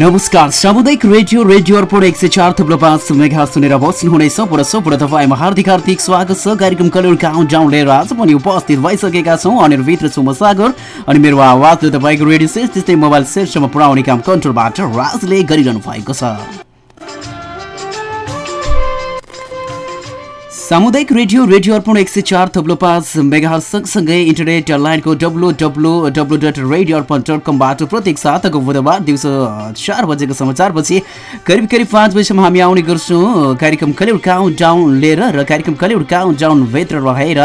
नमस्कार। सामुदायिक radio radio अर्पण एक सय चार थुप्रो पाँच मेघा सुनेर बस्नुहुनेछ। पुरा सो तपाईँमा हार्दिक हार्दिक स्वागत छ। कार्यक्रम कलिउड काउन्ट डाउन लिएर आज पनि उपस्थित भइसकेका छौँ। अनि भित्र छु म सागर अनि मेरो आवाजले तपाईँको रेडियो सेट त्यस्तै मोबाइल सेटसम्म पुऱ्याउने काम कन्ट्रोलबाट राजले गरिरहनु भएको छ। सामुदायिक रेडियो रेडियो अर्पण एक सय चार थप्लो पाँच मेगा सँगसँगै इन्टरनेट लाइनको W W W dot radio Arpan dot कमबाट प्रत्येक साताको बुधबार दिउँसो चार बजेको समाचारपछि करिब करिब पाँच बजीसम्म हामी आउने गर्छौँ। कार्यक्रम कलिउड काउन्ट डाउन लिएर र कार्यक्रम कलिउड काउन्ट डाउनभित्र रहेर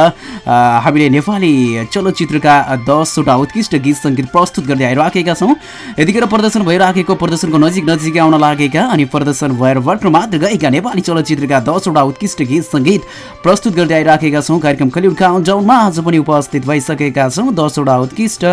हामीले नेपाली चलचित्रका दसवटा उत्कृष्ट गीत सङ्गीत प्रस्तुत गर्दै आइराखेका छौँ। यतिखेर प्रदर्शन भइराखेको प्रदर्शनको नजिक नजिक आउन लागेका अनि प्रदर्शन भएर मात्र गएका नेपाली चलचित्रका दसवटा उत्कृष्ट गीत सङ्गीत प्रस्तुत गर्दै आइराखेका छौँ कार्यक्रम कलिउड काउन्टाउनमा आज पनि उपस्थित भइसकेका छौँ दसवटा उत्कृष्ट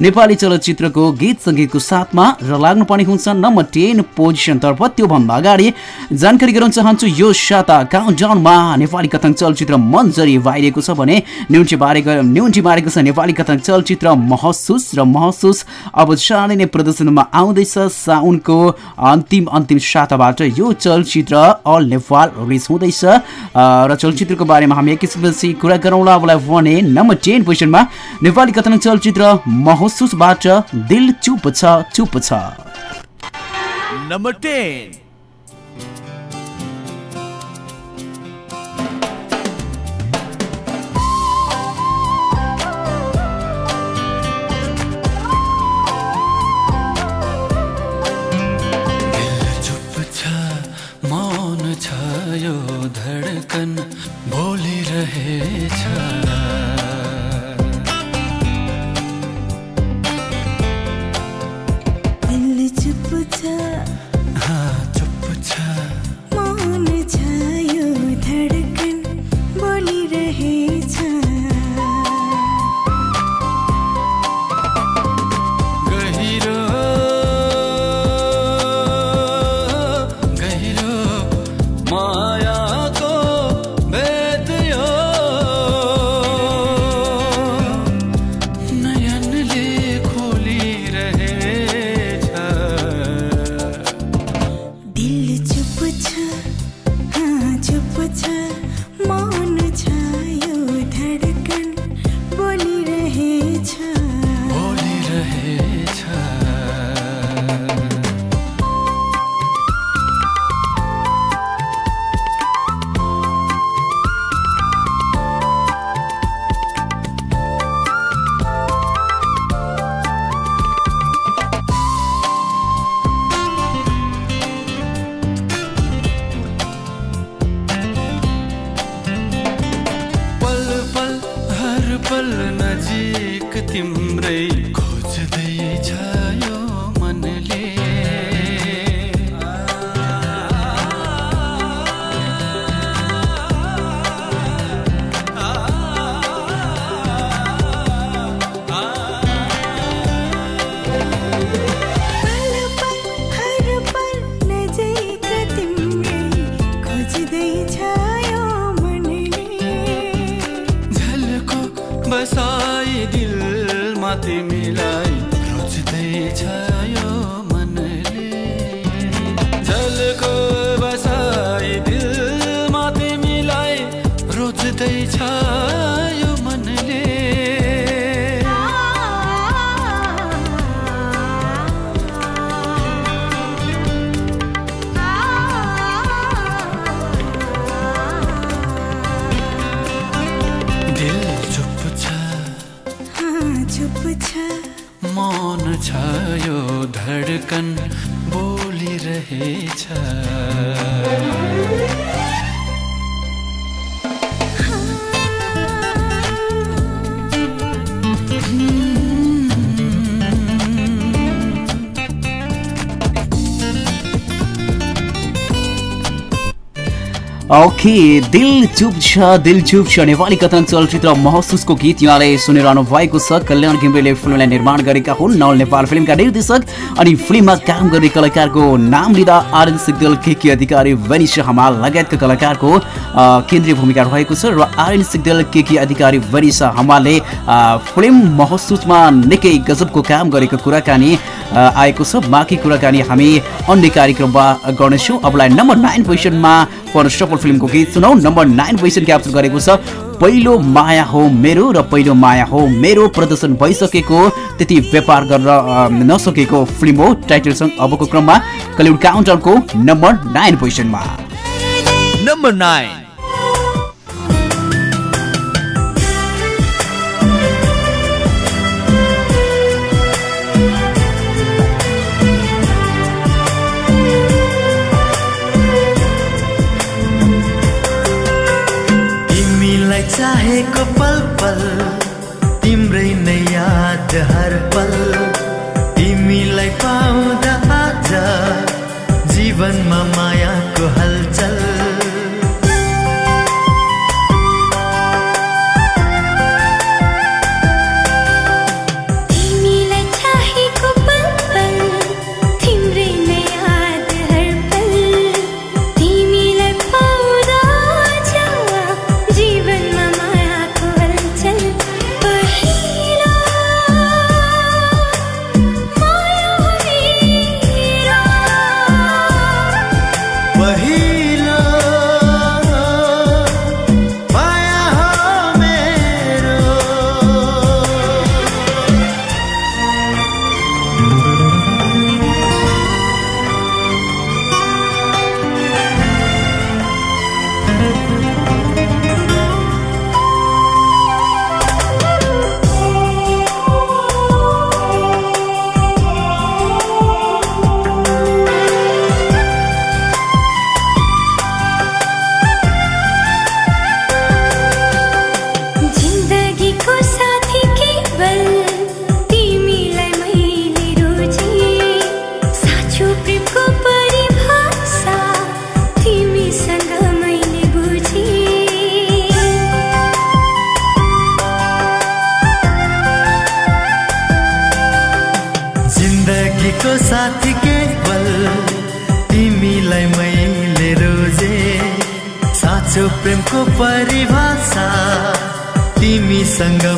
नेपाली चलचित्रको गीत सङ्गीतको साथमा र लाग्नुपर्ने हुन्छ नम्बर टेन पोजिसनतर्फ त्योभन्दा अगाडि जानकारी गराउन चाहन्छु यो साता काउन्टाउनमा नेपाली कथन चलचित्र मन्जरी बाहिरिएको छ भने न्युन्टी बारेको न्युन्टी बारेको छ नेपाली कथन चलचित्र महसुस र महसुस अब चाँडै नै प्रदर्शनमा आउँदैछ साउनको अन्तिम अन्तिम साताबाट यो चलचित्र अल नेपाल रिलिज हुँदैछ। र चलचित्रको बारेमा हामी एकैछिनपछि कुरा गरौँला। अब भने नम्बर टेन पोजिसनमा नेपाली कथन चलचित्र महसुसबाट दिल चुप छ चुप छ। Number ten. है now दिल चुप दिल चुप छ नेपाली कथन चलचित्र महसुसको गीत यहाँले सुनिरहनु भएको छ। कल्याण घिम्रेले फिल्मलाई निर्माण गरेका हुन्। नवल नेपाल फिल्मका निर्देशक अनि फिल्ममा काम गर्ने कलाकारको नाम लिँदा आर्यन सिग्देल के अधिकारी वनिषा हमाल लगायतका कलाकारको केन्द्रीय भूमिका रहेको छ र आर्यन सिग्देल के के अधिकारी वनिषा हमालले फिल्म महसुसमा निकै गजबको काम गरेको कुराकानी आएको छ। बाँकी कुराकानी हामी अन्य कार्यक्रममा गर्नेछौँ। अबलाई नम्बर नाइन पोजिसनमा फर सफल फिल्मको गीत सुनौ नम्बर नाइन पोजिसन क्याप्चर गरेको छ पहिलो माया हो मेरो र पहिलो माया हो मेरो प्रदर्शन भइसकेको। त्यति व्यापार गर्न नसकेको फिल्म हो। टाइटल सङ्ग अबको क्रममा कलिउड काउन्टरको नम्बर नाइन पोजिसनमा नम्बर नाइन एक ಸಂಗ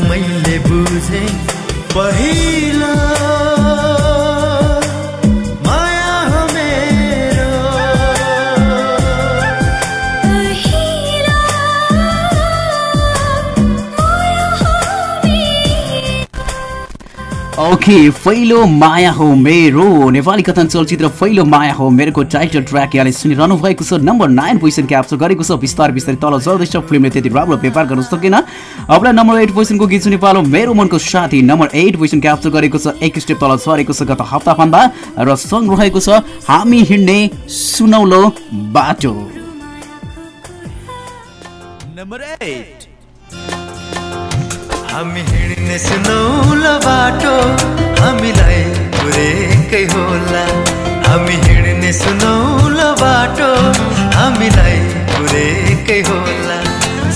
ओके पहिलो माया हो मेरो नेपाली कथन चलचित्र पहिलो माया हो मेरोको टाइटल ट्र्याक यहाँले सुनिरहनु भएको छ। नम्बर नाइन पोजिसन क्याप्चर गरेको छ। बिस्तार बिस्तारै तल चल्दैछ। फिल्मले त्यति राम्रो व्यापार गर्न सकेन। अब नम्बर एट पोजिसनको गीत सुनि पालो मेरो मनको साथी नम्बर एट पोजिसन क्याप्चर गरेको छ। एक स्टेप तल झरेको छ गत हप्ताभन्दा र सङ्ग रहेको छ हामी हिँड्ने सुनौलो बाटो। नम्बर एट हामी हिँड्ने सुनौलो बाटो हामीलाई पुरेकै होला। हामी हिँड्ने सुनौलो बाटो हामीलाई पुरेकै होला।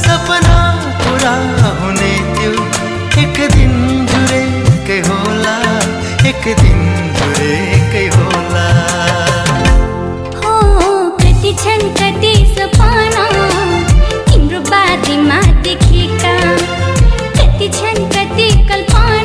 सपना पुरा हुने त्यो एक दिन जुरेकै होला एक दिन जुरेकै होला। हो छन् कति सपना तिम्रो बारीमा देखेका कति छन् कति कल्पना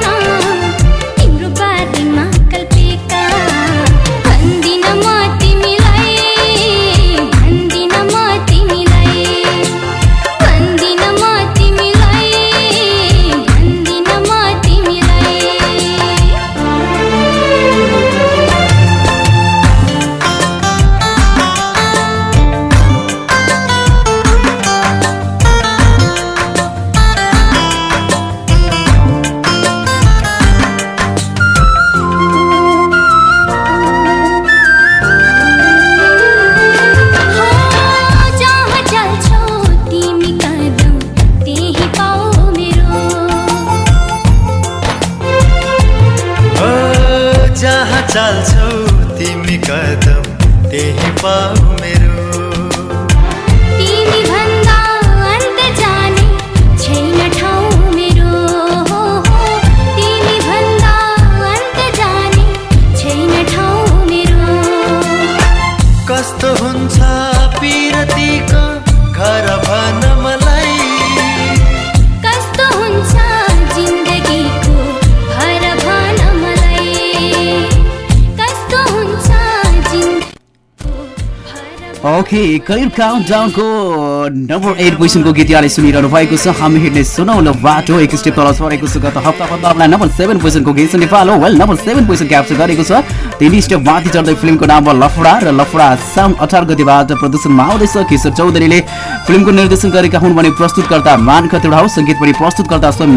निर्देशन गरेका हुन् भने प्रस्तुतकर्ता मान पनि प्रस्तुतकर्ता स्वयं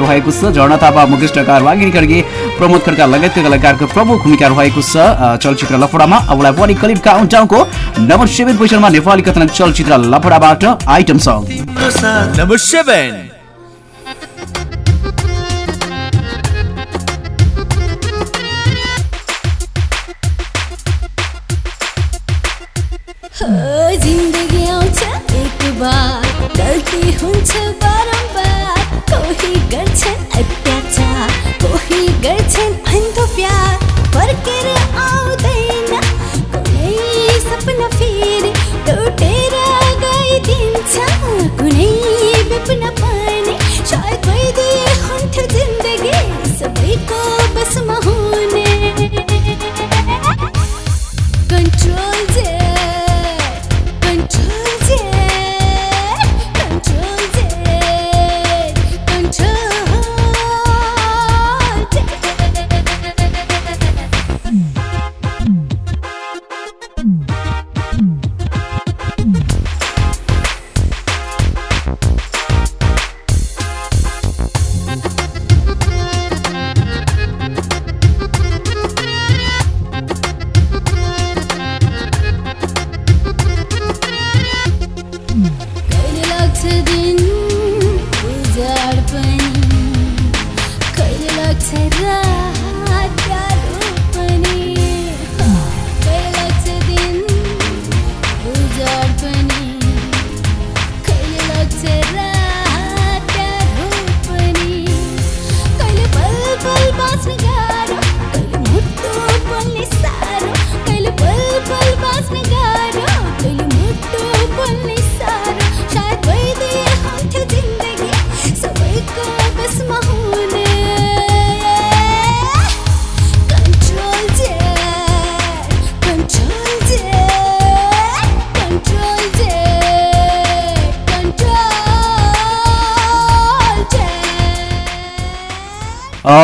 रहेको छ। प्रमोद खड्का कलाकारको प्रमुख भूमिका रहेको छ। चलचित्र लफडामा अबलाई पनि करिब काउन्ट डाउनको नम्बर सेभेन पोजिसनमा नेपाली कथनक चलचित्र लफडाबाट आइटम सङ। तिम्रो साथ Number seven. जिन्दगी आउँछ एक बार। गल्ती हुन्छ बारम्बार। कोही गर्छन् अत्याचार कोही गर्छन् अन्धो प्यार फर्केर आउँदैन फेरि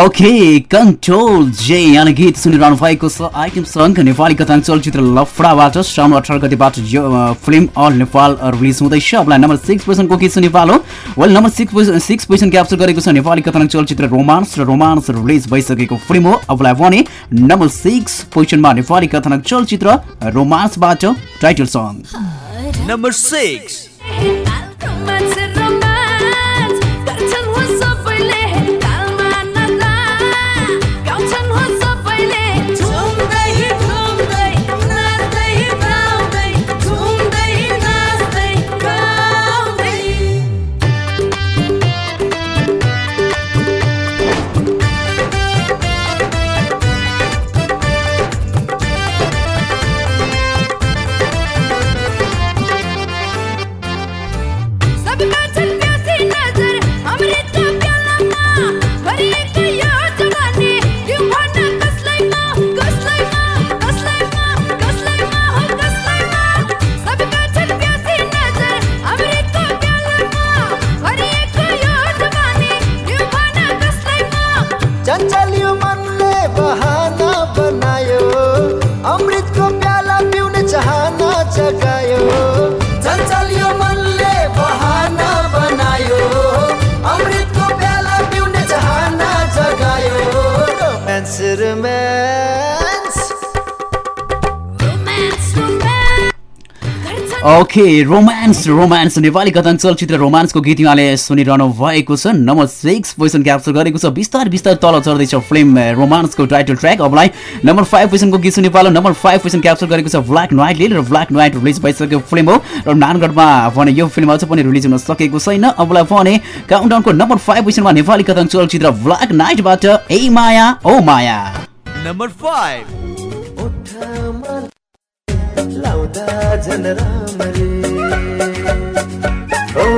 ओके कन्ट्रोल जे यहाँ गीत सुनिरहनु भएको छ। आइटम सङ्ग नेपाली कथाङ चलचित्र लफडाबाट श्रावण अठार गतिबाट यो फिल्म अल नेपाल रिलिज हुँदैछ। अबलाई नम्बर सिक्स पोजिसनको गीत नेपाल हो। Well number six position six position capture गरेको छ नेपाली कथाङ चलचित्र रोमान्स र रोमान्स रिलिज भइसकेको फिल्म हो। अबलाई भने नम्बर सिक्स पोजिसनमा नेपाली कथानक चलचित्र रोमान्सबाट title song Number six. Okay romance romance Nepali कथन चलचित्र रोमान्सको गीत यहाँले सुनिरहनु भएको छ। नम्बर सिक्स पोजिसन क्याप्चर गरेको छ। बिस्तार बिस्तार तल चढ्दैछ फिल्म रोमान्सको टाइटल ट्र्याक अबलाई नम्बर फाइभ पोजिसनको गीत सुनि पालो नम्बर फाइभ पोजिसन क्याप्चर गरेको छ ब्ल्याक नाइटले र ब्ल्याक नाइट रिलिज भइसकेको फिल्म हो। र नानगढमा भने यो फिल्म अझ पनि रिलिज हुन सकेको छैन। अबलाई भने काउन्टाउनको नम्बर फाइभ पोजिसनमा नेपाली कथन चलचित्र ब्ल्याक नाइटबाट ए माया ओ माया। Number 5. लाउँदा झन राम्ररी। ओ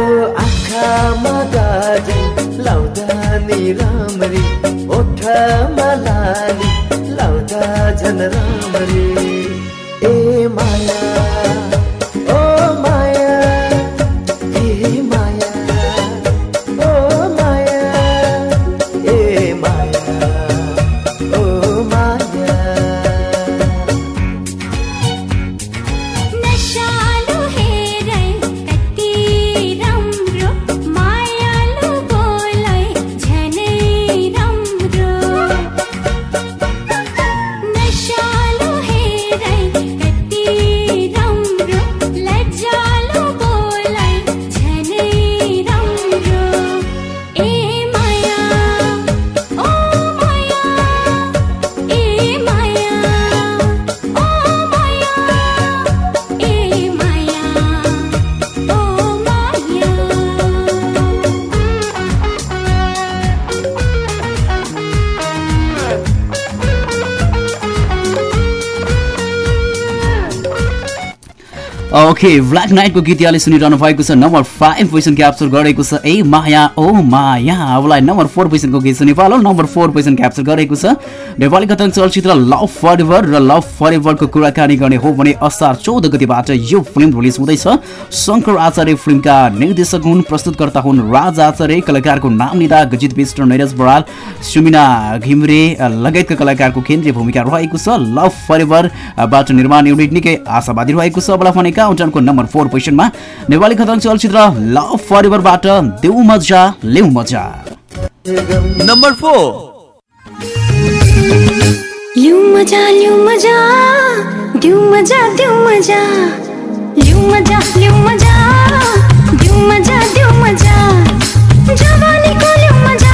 आँखामा गाजल लाउँदा नि राम्ररी। ओठमा लाली लाउँदा झन राम्ररी। ए माया ओके ब्ल्याक नाइटको गीत यहाँले सुनिरहनु भएको छ। नम्बर फाइभ पोजिसन क्याप्चर गरेको छ ए माया ओ माया। अबलाई नम्बर फोर पोजिसनको गीत सुनि पालो नम्बर फोर पोजिसन क्याप्चर गरेको छ। नेपाली कथन चलचित्र लभ फर एभर र लभ फर एभरको कुराकानी गर्ने हो भने असार चौध गतिबाट यो फिल्म रिलिज हुँदैछ। शङ्कर आचार्य फिल्मका निर्देशक हुन् प्रस्तुतकर्ता हुन् राज आचार्य कलाकारको नाम लिँदा गजित विष्ट नैरज बराल सुमिना घिमरे लगायतका कलाकारको केन्द्रीय भूमिका रहेको छ। लभ फर एभरबाट निर्माण युनिट निकै आशावादी रहेको छ। अबलाई भने काउन्टरको नम्बर फोर पोजिसनमा नेपाली कथन चलचित्र लभ फर एभरबाट देऊ मजा लेउ मजा। 4. लिउ मजा लिउ मजा दिउ मजा दिउ मजा। लिउ मजा लिउ मजा दिउ मजा दिउ मजा। जवानीको लिउ मजा।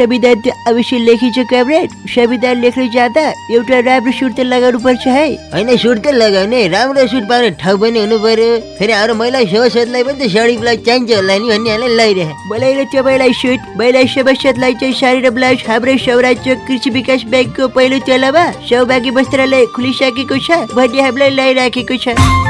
त अवश्य लेखिन्छ कमरेड संविधान लेख्न जाँदा एउटा राम्रो सुट त लगाउनु पर्छ है। होइन सुट त लगाउने राम्रो सुट पाउने ठाउँ पनि हुनु पर्यो। फेरि हाम्रो महिला सभासदलाई पनि त साडी ब्लाउज चाहिन्छ होला नि भन्ने हालेर लगाइरहे मलाई तपाईँलाई सुट महिला सभासदलाई चाहिँ साडी र ब्लाउज हाम्रो सौराज्य कृषि विकास ब्याङ्कको पहिलो तलामा सौभाग्य वस्त्रालय खुलिसकेको छ भन्ने हामीलाई लगाइराखेको छ।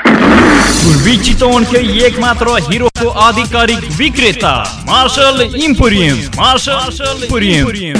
पूर्वी चितवनकै एक मात्र हिरोको आधिकारिक विक्रेता मार्शल इम्पोरियम मार्शल इम्पोरियम।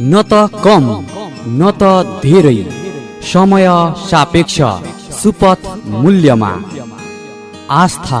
न त कम न त धेरै समय सापेक्ष सुपथ मूल्यमा आस्था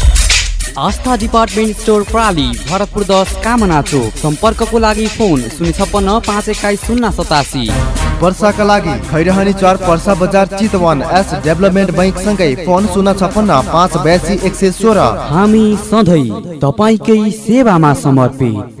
आस्था डिपार्टमेन्ट स्टोर प्राली भरतपुर दस कामना चोक। सम्पर्कको लागि फोन शून्य छप्पन्न पाँच एक्काइस शून्य सतासी। वर्षाका लागि खैरहनी चार पर्सा बजार चितवन एस डेभलपमेन्ट बैङ्क सँगै फोन शून्य छप्पन्न पाँच बयासी एक सय सोह्र। हामी सधैँ तपाईँकै सेवामा समर्पित।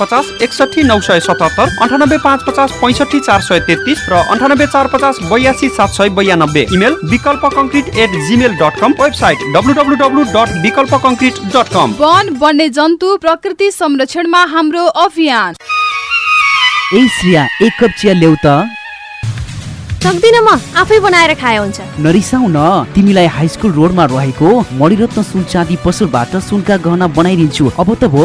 पचास एकसठी नौ सय सतहत्तर अन्ठानब्बे पाँच पचास पैँसठी चार सय तेत्तिस र अन्ठानब्बे चार पचास बयासी सात सय बयानब्बे। Email Vikalpa concrete at Gmail dot com website W W W dot Vikalpa concrete dot com वन वन्य जन्तु प्रकृति संरक्षणमा हाम्रो अभियान। ए श्रिया एक कप चिया ल्याउ त सक्दिनँ म आफै बनाएर खाए हुन्छ। नरिसाउ न तिमीलाई हाई स्कुल रोडमा रहेको मणिरत्न सुन चाँदी पसलबाट सुनका गहना बनाइदिन्छु। अब त भो।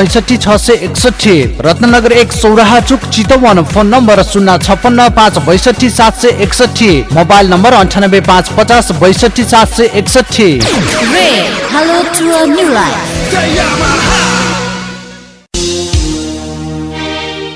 छैसठी छ सय एकसठी रत्नगर एक सौराहा चुक चितवन फोन नम्बर शून्य छप्पन्न पाँच बैसठी सात सय एकसठी मोबाइल नम्बर अन्ठानब्बे पाँच पचास बैसठी सात सय एकसठी।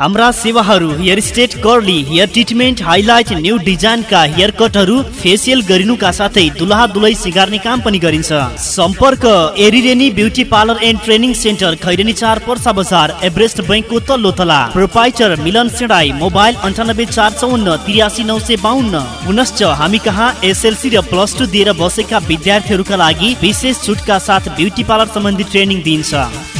हाम्रा सेवाहरू hair straight curly hair treatment highlight new डिजाइनका hair कटहरू फेसियल गरिनुका साथै दुलहा दुलै सिगार्ने काम पनि गरिन्छ। सम्पर्क एरिरेनी beauty parlour and training centre Khairahani चार पर्सा बजार एभरेस्ट बैङ्कको तल्लो तला प्रोपाइटर मिलन सेडाई मोबाइल अन्ठानब्बे चार चौन्न त्रियासी नौ सय बाहन्न पुनश्च हामी कहाँ एसएलसी र प्लस टू दिएर बसेका विद्यार्थीहरूका लागि विशेष छुटका साथ ब्युटी पार्लर सम्बन्धी ट्रेनिङ दिइन्छ।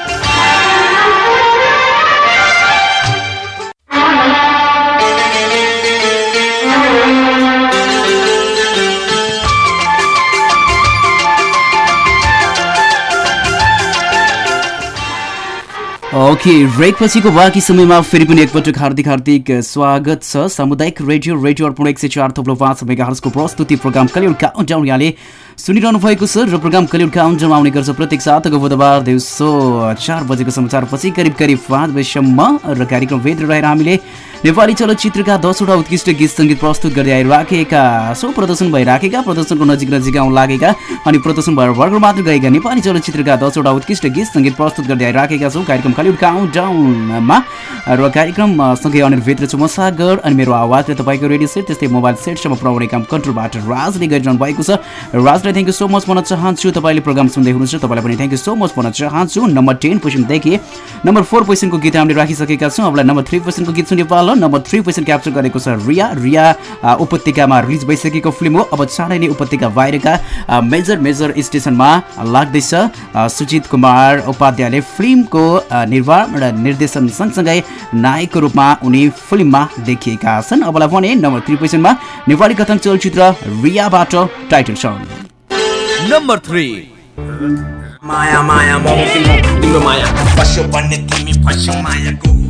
ओके ब्रेक पछिको बाँकी समयमा फेरि पनि एकपटक हार्दिक हार्दिक स्वागत छ। सामुदायिक रेडियो रेडियो अर्पण एक सय चार थप्लो पाँच मेगाहरसको प्रस्तुति प्रोग्राम कलिउड काउन्टाउन यहाँले सुनिरहनु भएको छ र प्रोग्राम कलिउड काउन्टाउनमा आउने गर्छ प्रत्येक सातको बुधबार दिउँसो चार बजेको समाचारपछि करिब करिब पाँच बजीसम्म र कार्यक्रम भेद रहेर हामीले नेपाली चलचित्रका दसवटा उत्कृष्ट गीत सङ्गीत प्रस्तुत गर्दै आइराखेका सो प्रदर्शन भइराखेका प्रदर्शनको नजिक नजिक आउन लागेका अनि प्रदर्शन भएर भर्खर मात्र गएका नेपाली चलचित्रका दसवटा उत्कृष्ट गीत सङ्गीत प्रस्तुत गर्दै आइराखेका छौँ। कार्यक्रम कलिउड काउन्टाउनमा र कार्यक्रम सँगै अनिर्भित्र छु म सागर अनि मेरो आवाजले तपाईँको रेडियो सेट त्यस्तै मोबाइल सेटसम्म पुऱ्याउने काम कन्ट्रोलबाट राजले गरिरहनु भएको छ। राजलाई थ्याङ्क यू सो मच भन्न चाहन्छु। तपाईँले प्रोग्राम सुन्दै हुनुहुन्छ तपाईँलाई पनि थ्याङ्क यू सो मच भन्न चाहन्छु। नम्बर टेन पोजिसनदेखि नम्बर फोर पोजिसनको गीत हामीले राखिसकेका छौँ। अब नम्बर थ्री पोजिसनको गीत सुन्ने पालो। नम्बर थ्री पोजिसन क्याप्चर गरेको छ रिया रिया उपत्यकामा रिलिज भइसकेको फिल्म हो अब चाँडै नै उपत्यका बाहिरका मेजर मेजर स्टेसनमा लाग्दैछ सुजित कुमार उपाध्यायले फिल्मको निर्माण र निर्देशन सँगसँगै नायकको रूपमा उनी फिल्ममा देखिएका छन् अबलाई भने नम्बर थ्री पोजिसनमा नेपाली कथन चलचित्र रियाबाट टाइटल सङ्ग नम्बर थ्री माया माया तिम्रो तिम्रो माया फस्यो भन्ने तिमी फस्यो मायाको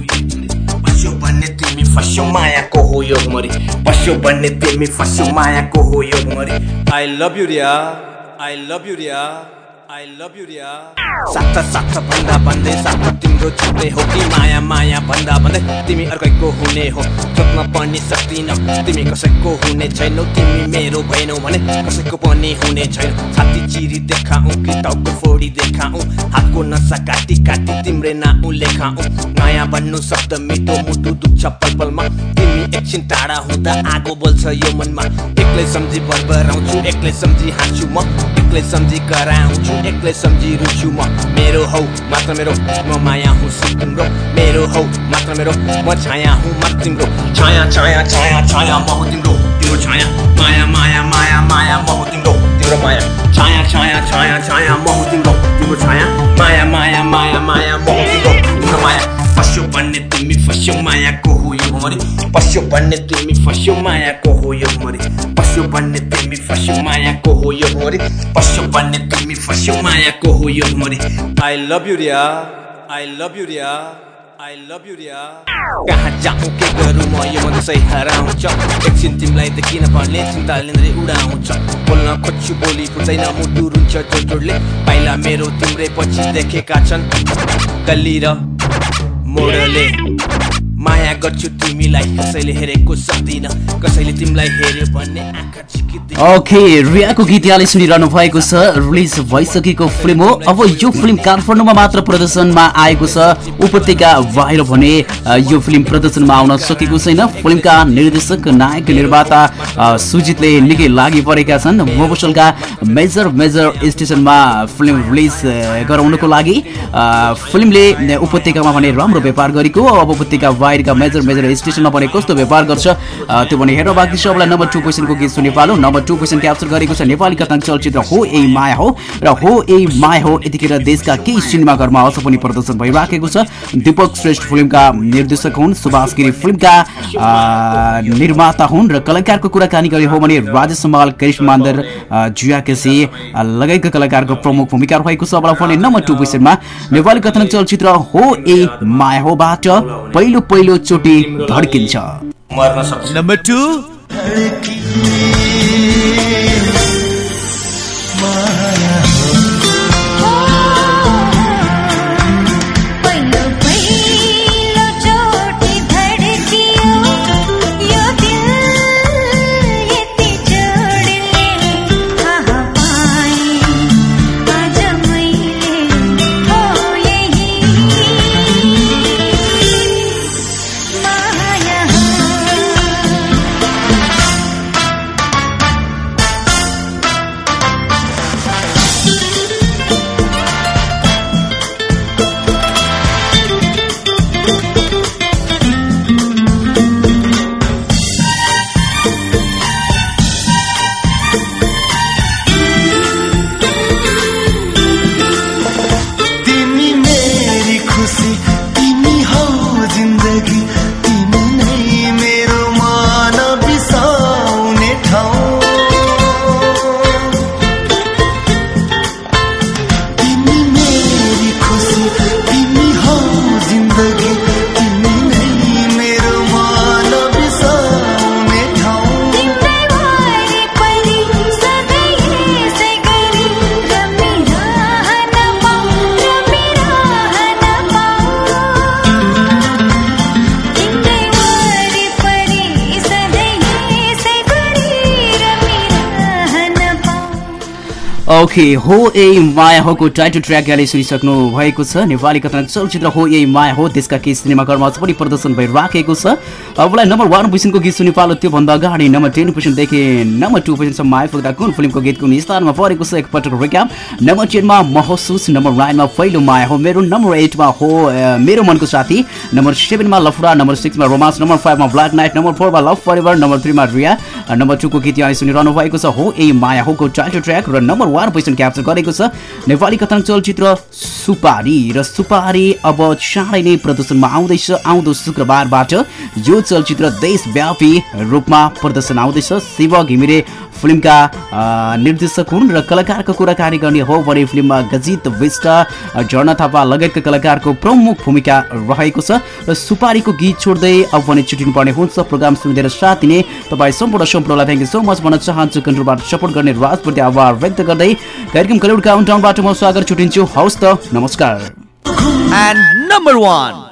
फस्यो भन्ने तिमी फस्यो मायाको हो यो मरि फस्यो भन्ने तिमी फस्यो मायाको हो यो मरि I love you Riya I love you Riya I love you Riya साथ साथ भन्दा भन्दै साथ तिम्रो छुट्टै हो कि माया माया भन्दा भन्दै तिमी अर्कैको हुने हो सोध्न पनि सक्दिन तिमी कसैको हुने छैनौ तिमी मेरो भएनौ भने कसैको पनि हुने छैन। छाती चिरी देखाऊ कि टाउको फोडी देखाऊ हातको नसा काटी काटी तिम्रे नाउ लेखाऊ। नयाँ भन्नु शब्द मिठो मुटु दुख्छ पल पलमा तिमी एकछिन टाढा हुँदा आगो बोल्छ यो मनमा। एक्लै सम्झी बरबराउँछु एक्लै सम्झी हाँस्छु म एक्लै सम्झी कराउँछु। एक्लै सम्झी रुन्छु म मेरो हौ मात्र मेरो म माया हुँ तिम्रो मेरो हौ मात्र मेरो म छाया हुँ मात्र तिम्रो छाया छाया छाया छाया म हुँ तिम्रो तिम्रो छाया माया माया माया माया म हुँ तिम्रो तिम्रो माया छाया छाया छाया छाया म हुँ तिम्रो तिम्रो छाया माया माया माया माया म हुँ तिम्रो फस्यो भन्ने तिमी फस्यो मायाको हो यो मरि पस्यो भन्ने तिमी फस्यो मायाको हो यो मरि पस्यो भन्ने तिमी फस्यो मायाको हो यो मरि पस्यो भन्ने तिमी फस्यो मायाको हो यो मरि I love you Riya I love you Riya I love you Riya कहाँ जाउँ के गरौँ म यो मन सही हराउँछ एकछिन तिमीलाई देखिन भन्ने चिन्ता लिँदै उडाउँछ बोल्न खोज्छु बोली फुट्दैन मुटु रुन्छ जोड जोडले पाइला मेरो तिम्रै पछि देखेका छन् गल्ली र मोडले माया गर्छु तिमीलाई कसैले हेरेको सक्दिन कसैले तिमीलाई हेऱ्यो भन्ने आँखा ओके रियाको गीत यहाँले सुनिरहनु भएको छ। रिलिज भइसकेको फिल्म हो। अब यो फिल्म काठमाडौँमा मात्र प्रदर्शनमा आएको छ। उपत्यका बाहिर भने यो फिल्म प्रदर्शनमा आउन सकेको छैन। फिल्मका निर्देशक नायक निर्माता सुजितले निकै लागि परेका छन्। मोबसलका मेजर मेजर स्टेसनमा फिल्म रिलिज गराउनको लागि फिल्मले उपत्यकामा भने राम्रो व्यापार गरेको अब उपत्यका बाहिरका मेजर मेजर स्टेसनमा भने कस्तो व्यापार गर्छ? त्यो भने हेर्न बाँकी छ अब नम्बर टू क्वेसनको गीत सुनि पालो। नम्बर टू क्वेसन क्याप्चर गरेको छ नेपाली कथन चलचित्र हो ए माया हो र हो ए माया हो यतिखेर देशका केही सिनेमाघरमा अझ पनि प्रदर्शन भइराखेको छ। दीपक श्रेष्ठ फिल्मका निर्देशक हुन् सुभाष गिरी फिल्मका निर्माता हुन् र कलाकारको कुराकानी गरे हो भने राजेश समाल करिश मान्दर अ, जुया केसी लगायतका कलाकारको प्रमुख भूमिका रहेको छ अब पनि नम्बर टू क्वेसनमा नेपाली कथन चलचित्र हो ए माया होबाट पहिलो पहिलो चोटि धड्किन्छ मर्न सक्छ नम्बर ओके हो ए माया होको टाइटल ट्र्याक यहाँले सुनिसक्नु भएको छ। नेपाली कथन चलचित्र हो ए माया हो देशका केही सिनेमाघरमा आज पनि प्रदर्शन भइराखेको छ। अबलाई नम्बर वान पोजिसनको गीत सुनि पालो त्योभन्दा अगाडि नम्बर टेन पोजिसनदेखि नम्बर टू पोजिसनसम्म आइपुग्दा कुन फिल्मको गीत कुन स्थानमा परेको छ एकपटक रिक्याप नम्बर टेनमा महसुस नम्बर नाइनमा पहिलो माया हो मेरो। नम्बर एटमा हो मेरो मनको साथी। नम्बर सेभेनमा लफडा नम्बर सिक्समा रोमान्स नम्बर फाइभमा ब्ल्याक नाइट नम्बर फोरमा लभ फरेभर नम्बर थ्रीमा रिया। नम्बर टूको गीत यहाँ सुनिरहनु भएको छ हो ए माया होको टाइटल ट्र्याक र नम्बर वान पोजिसन क्याप्चर गरेको छ। नेपाली कथन चलचित्र सुपारी र सुपारी अब चाँडै नै प्रदर्शनमा आउँदैछ आउँदो शुक्रबारबाट। यो चलचित्र देशव्यापी रूपमा प्रदर्शन आउँदैछ। शिव घिमिरे फिल्मका निर्देशक हुन् र कलाकारको कुराकानी गर्ने हो भने फिल्ममा गजित विष्ट झर्ना थापा लगायतका कलाकारको प्रमुख भूमिका रहेको छ। र सुपारीको गीत छोड्दै अब भने छुटिनु पर्ने हुन्छ। प्रोग्राम सुनिदिएर साथ दिने तपाईँ सम्पूर्ण सम्पूर्णलाई थ्याङ्क यू सो मच भन्न चाहन्छु। कन्ट्रोलबाट सपोर्ट गर्ने राजप्रति आभार व्यक्त गर्दै कार्यक्रम कलिउड काउन्टाउनबाट म स्वागत छुटिन्छु। हवस् त नमस्कार। And number one.